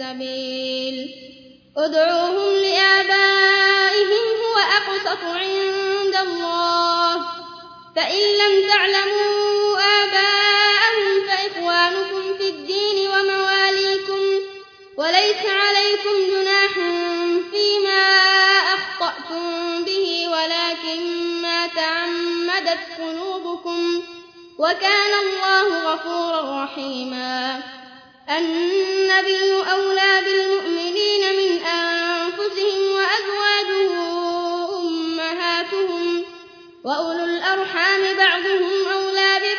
السبيل. ادعوهم لآبائهم هو أقسط عند الله. فإن لم تعلموا آباءهم فإخوانكم في الدين ومواليكم وليس عليكم جناح فيما أخطأتم به ولكن ما تعمدت قلوبكم. وكان الله غفورا رحيما. النبي أولى بالمؤمنين من أنفسهم وأزواجه أمهاتهم وأولو الأرحام بعضهم أولى ببعض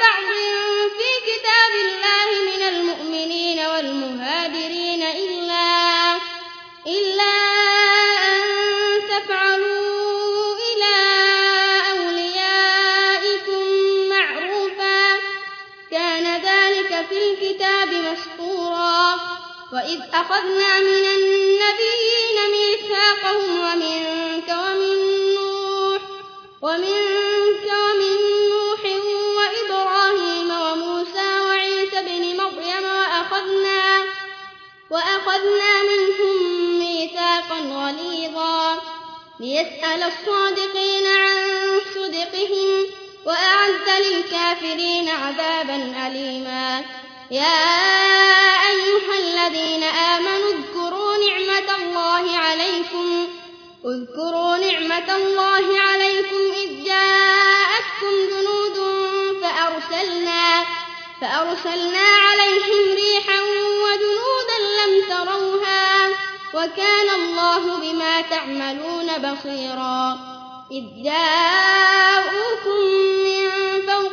وإذ أخذنا من النبيين ميثاقهم ومنك ومن نوح ومنك ومن نوح وإبراهيم وموسى وعيسى بن مريم وأخذنا وأخذنا منهم ميثاقا غليظا. ليسأل الصادقين عن صدقهم وأعد للكافرين عذابا أليما. يا أيها الذين آمنوا اذكروا نعمة الله عليكم اذكروا نعمة الله عليكم إذ جاءتكم جنود فأرسلنا, فأرسلنا عليهم ريحا وجنودا لم تروها وكان الله بما تعملون بصيرا. إذ جاءوكم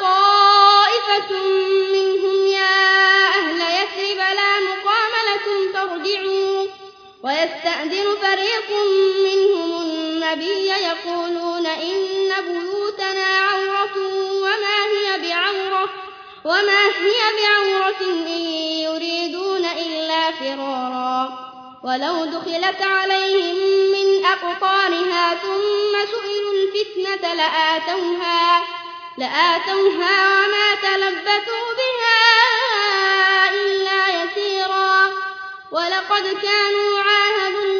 طائفة منهم يا أهل يثرب لا مقام لكم فارجعوا ويستأذن فريق منهم النبي يقولون إن بيوتنا عورة وما هي بعورة وما هي بعورة إن يريدون إلا فرارا ولو دخلت عليهم من أقطارها ثم سئلوا الفتنة لآتوها, لآتوها وما تلبثوا بها إلا يسيرا. ولقد كانوا عاهدوا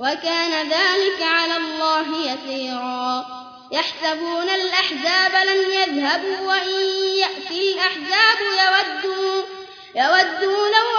وكان ذلك على الله يسيرا. يحسبون الأحزاب لم يذهبوا وإن يأتي الأحزاب يودوا, يودوا لو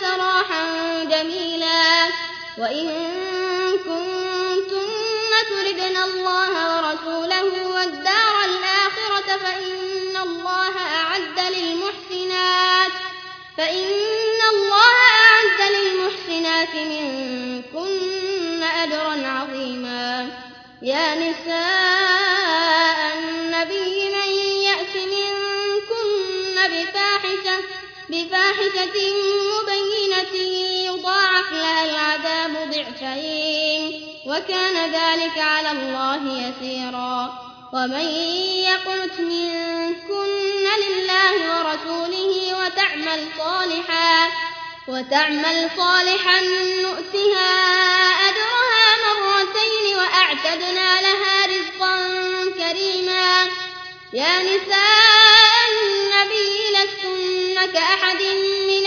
سراحا جميلا. وإن كنتن تردن الله ورسوله والدار الآخرة فإن الله أعد للمحسنات فإن الله أعد للمحسنات منكن أجرا عظيما. يا نساء النبي من يأت منكن بفاحشة, بفاحشة مبينة يضاعف لها العذاب ضعفين وكان ذلك على الله يسيرا ومن يقنت منكن لله ورسوله وتعمل صالحا وتعمل صالحا نؤتها أجرها مرتين وأعتدنا لها رزقا كريما يا نساء النبي لستن كأحد من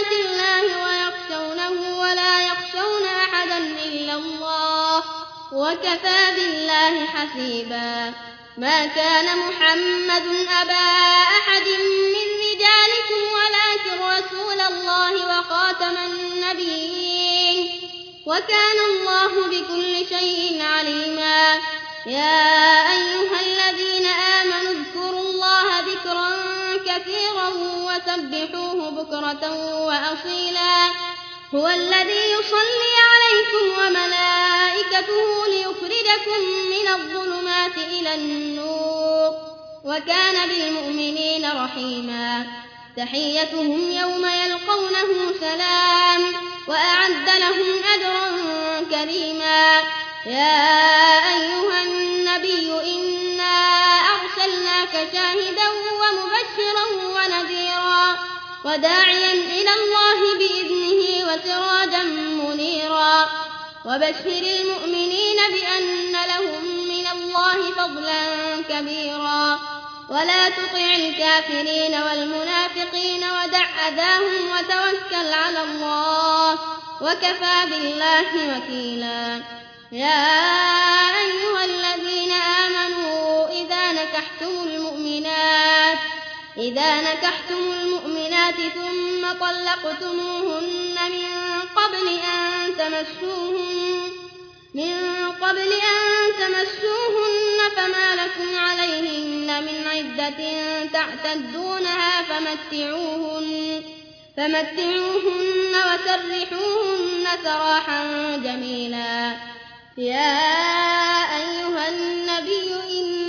رسالات الله ويخشونه ولا يخشون أحدا إلا الله وكفى بالله حسيبا. ما كان محمد أبا أحد من رجالكم ولكن رسول الله وخاتم النبيين. وكان الله بكل شيء عليما. يا أيها الذين آمنوا اذكروا الله ذكرا كثيرا وسبحوه بكرة وأصيلا. هو الذي يصلي عليكم وملائكته ليخرجكم من الظلمات إلى النور. وكان بالمؤمنين رحيما. تحيتهم يوم يلقونه سلام وأعد لهم أجرا كريما. يا أيها النبي إنا أرسلناك شاهدا ومبشرا ونذيرا وداعيا إلى الله بإذنه وسراجا منيرا وبشر المؤمنين بأن لهم من الله فضلا كبيرا ولا تطع الكافرين والمنافقين ودع أذاهم وتوكل على الله وكفى بالله وكيلا يا أيها الذين آمنوا إذا نكحتم المؤمنات ثم طلقتموهن من قبل أن تمسوهن من قبل أن تمسوهن فما لكم عليهن من عدة تعتدونها فمتعوهن فمتعوهن وسرحوهن سراحا جميلا. يا أيها النبي إنا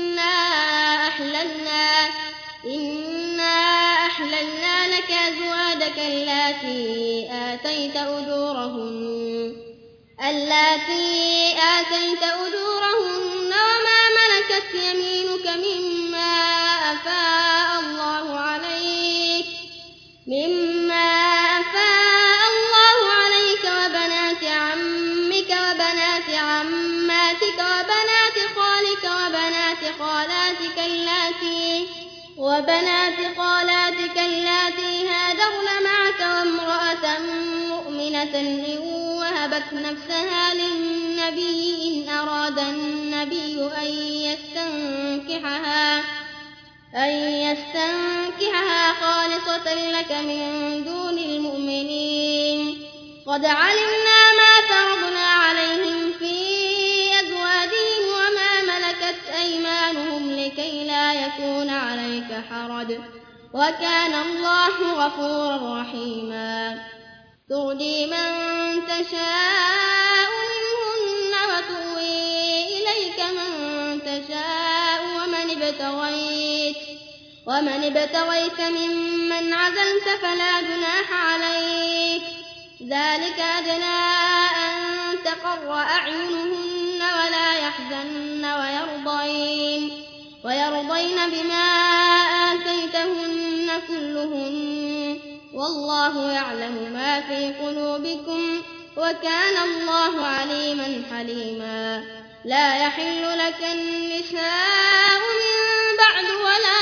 أزواجك اللاتي آتيت أجورهن اللاتي آتيت أجورهن وما ملكت يمينك مما إن وهبت نفسها للنبي إن أراد النبي أن يستنكحها أن يستنكحها خالصة لك من دون المؤمنين. قد علمنا ما فرضنا عليهم في أزواجهم وما ملكت أيمانهم لكي لا يكون عليك حرج. وكان الله غفورا رحيما. ترجي من تشاء منهن وتؤوي إليك من تشاء ومن ابتغيت ومن ابتغيت ممن عزلت فلا جناح عليك ذلك أدنى أن تقر أعينهن ولا يحزن ويرضين ويرضين بما آتيتهن كلهن والله يعلم ما في قلوبكم وكان الله عليما حليما. لا يحل لك النساء من بعد ولا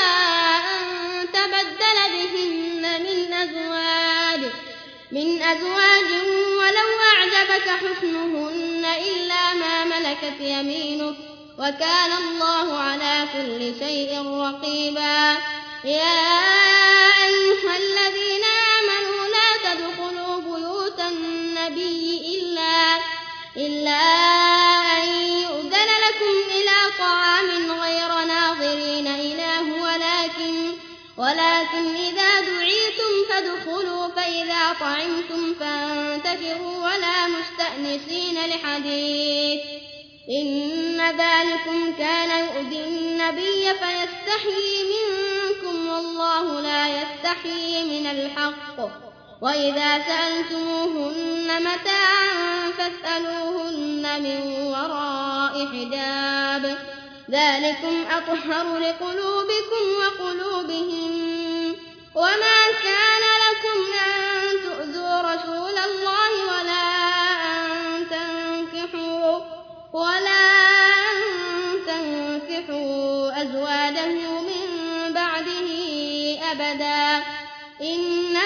أن تبدل بهن من أزواج, من أزواج ولو أعجبك حسنهن إلا ما ملكت يمينك. وكان الله على كل شيء رقيبا. يا أيها الذين إلا أن يؤذن لكم إلى طعام غير ناظرين إله ولكن, ولكن إذا دعيتم فادخلوا فإذا طعمتم فانتشروا ولا مستأنسين لحديث إن ذلكم كان يؤذي النبي فيستحيي منكم والله لا يستحيي من الحق وإذا سألتموهن متاعا فاسألوهن من وراء حجاب. ذلكم أطهر لقلوبكم وقلوبهم. وما كان لكم أن تؤذوا رسول الله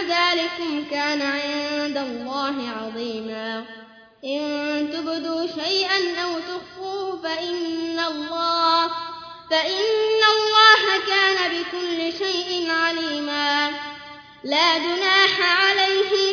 ذلكم كان عند الله عظيما. إن تبدوا شيئا أو تخفوه فإن الله, فإن الله كان بكل شيء عليما. لا جناح عليهن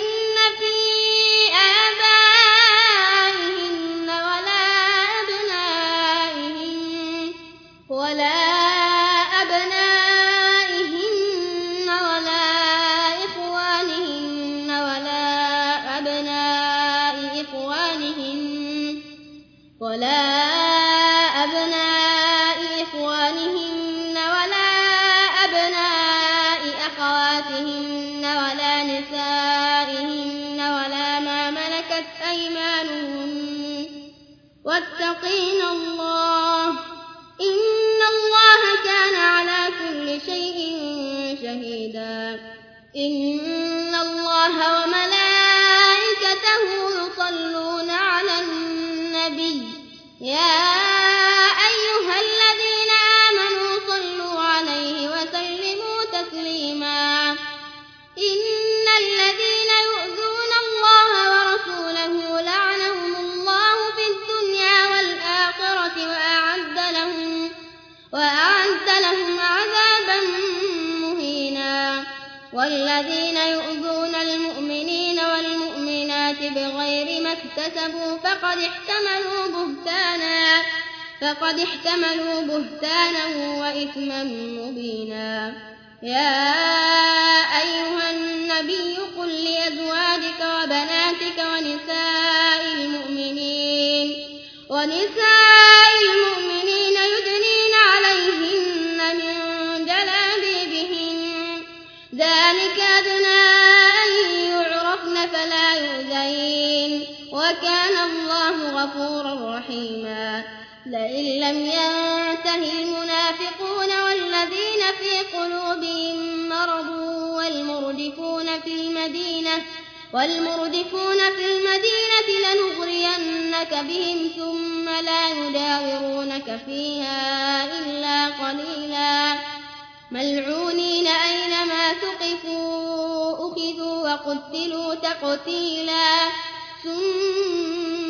فقد احتملوا بهتانا وإثما مبينا. يا أيها النبي قل لأزواجك وبناتك ونساء المؤمنين ونساء لم ينته المنافقون والذين في قلوبهم مرض والمردفون في المدينة والمردفون في المدينة لنغرينك بهم ثم لا يداورونك فيها إلا قليلا. ملعونين أينما ثقفوا أخذوا وقتلوا تقتيلا.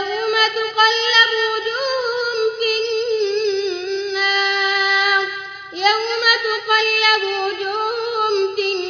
يوم تقلب وجوههم في النار. يوم تقلب وجوههم في النار